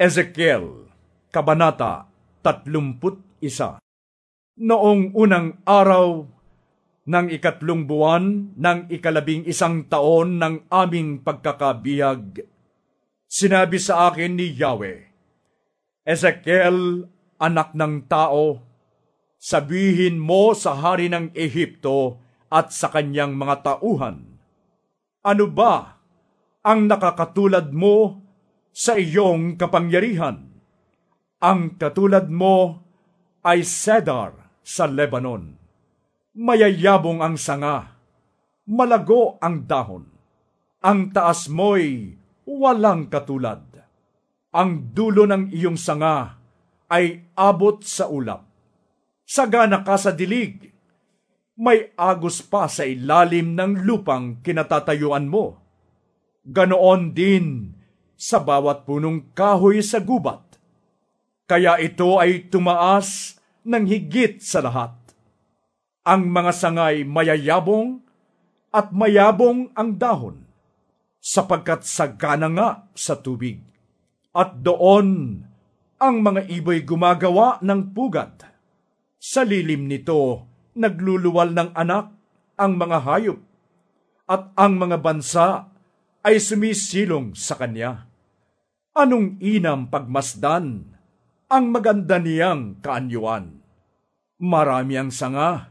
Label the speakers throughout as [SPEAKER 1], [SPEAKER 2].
[SPEAKER 1] Ezekiel, Kabanata 31 Noong unang araw ng ikatlong buwan ng ikalabing isang taon ng aming pagkakabiyag, sinabi sa akin ni Yahweh, Ezekiel, anak ng tao, sabihin mo sa hari ng Ehipto at sa kanyang mga tauhan, ano ba ang nakakatulad mo sa iyong kapangyarihan. Ang katulad mo ay cedar sa Lebanon. Mayayabong ang sanga, malago ang dahon. Ang taas mo'y walang katulad. Ang dulo ng iyong sanga ay abot sa ulap. Sagana ka sa dilig, may agos pa sa ilalim ng lupang kinatatayuan mo. Ganoon din sa bawat punong kahoy sa gubat. Kaya ito ay tumaas ng higit sa lahat. Ang mga sangay mayayabong at mayabong ang dahon, sapagkat sagana nga sa tubig. At doon ang mga iboy gumagawa ng pugad. Sa lilim nito, nagluluwal ng anak ang mga hayop, at ang mga bansa ay sumisilong sa kanya Anong inam pagmasdan ang maganda niyang kaanyuan? Marami ang sanga,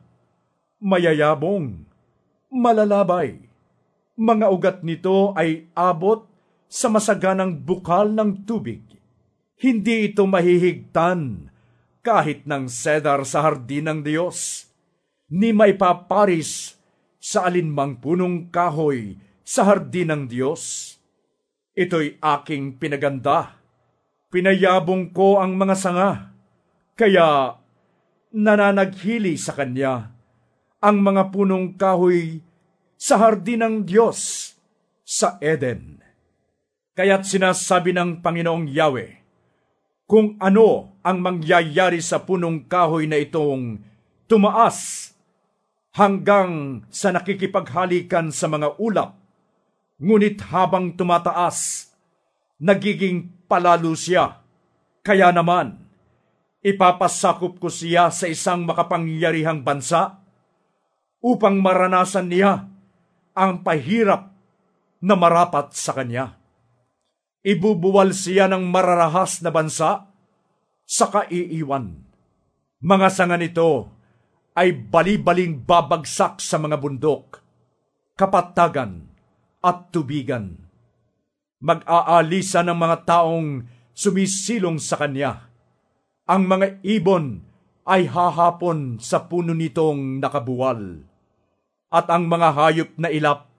[SPEAKER 1] mayayabong, malalabay. Mga ugat nito ay abot sa masaganang bukal ng tubig. Hindi ito mahihigtan kahit ng cedar sa hardin ng Diyos, ni may paparis sa alinmang punong kahoy sa hardin ng Diyos Ito'y aking pinaganda. Pinayabong ko ang mga sanga, kaya nananaghili sa kanya ang mga punong kahoy sa hardin ng Diyos sa Eden. Kaya't sinasabi ng Panginoong Yahweh, kung ano ang mangyayari sa punong kahoy na itong tumaas hanggang sa nakikipaghalikan sa mga ulap Ngunit habang tumataas, nagiging palalo siya. Kaya naman, ipapasakop ko siya sa isang makapangyarihang bansa upang maranasan niya ang pahirap na marapat sa kanya. Ibubuwal siya ng mararahas na bansa sa kaiiwan. Mga sanga nito ay balibaling babagsak sa mga bundok, kapatagan, at tubigan. Mag-aalisa ng mga taong sumisilong sa kanya. Ang mga ibon ay hahapon sa puno nitong nakabuwal. At ang mga hayop na ilap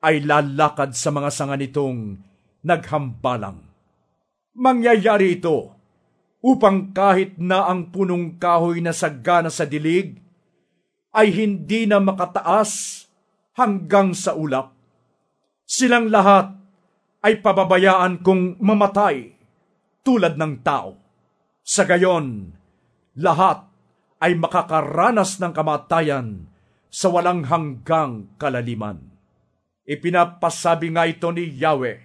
[SPEAKER 1] ay lalakad sa mga sanga nitong naghambalang. Mangyayari ito upang kahit na ang punong kahoy na sagana sa dilig ay hindi na makataas hanggang sa ulap Silang lahat ay pababayaan kong mamatay tulad ng tao. Sa gayon, lahat ay makakaranas ng kamatayan sa walang hanggang kalaliman. Ipinapasabi nga ito ni Yahweh,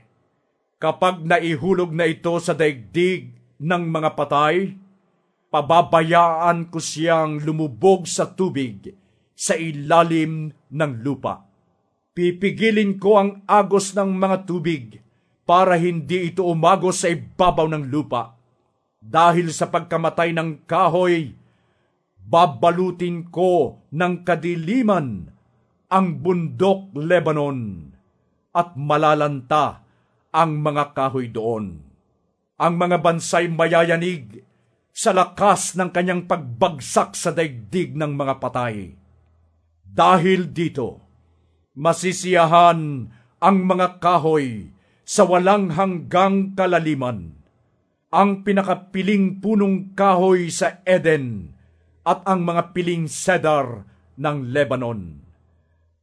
[SPEAKER 1] kapag naihulog na ito sa daigdig ng mga patay, pababayaan ko siyang lumubog sa tubig sa ilalim ng lupa Pipigilin ko ang agos ng mga tubig para hindi ito umagos sa ibabaw ng lupa. Dahil sa pagkamatay ng kahoy, babalutin ko ng kadiliman ang bundok Lebanon at malalanta ang mga kahoy doon. Ang mga bansay mayayanig sa lakas ng kanyang pagbagsak sa daigdig ng mga patay. Dahil dito, masisiyahan ang mga kahoy sa walang hanggang kalaliman, ang pinakapiling punong kahoy sa Eden at ang mga piling cedar ng Lebanon.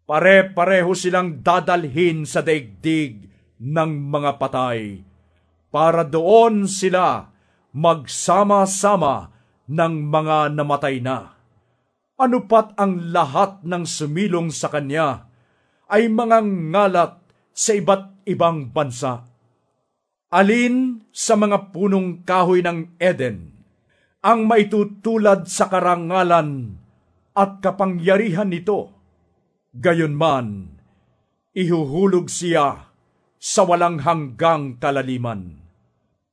[SPEAKER 1] Pare-pareho silang dadalhin sa daigdig ng mga patay para doon sila magsama-sama ng mga namatay na. Ano pat ang lahat ng sumilong sa kanya ay mga ngalat sa iba't ibang bansa. Alin sa mga punong kahoy ng Eden ang maitutulad sa karangalan at kapangyarihan nito? Gayon man, ihuhulog siya sa walang hanggang kalaliman,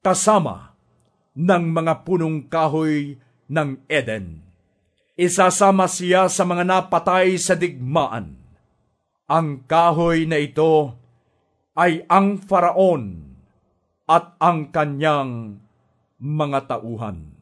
[SPEAKER 1] kasama ng mga punong kahoy ng Eden. Isasama siya sa mga napatay sa digmaan. Ang kahoy na ito ay ang faraon at ang kanyang mga tauhan.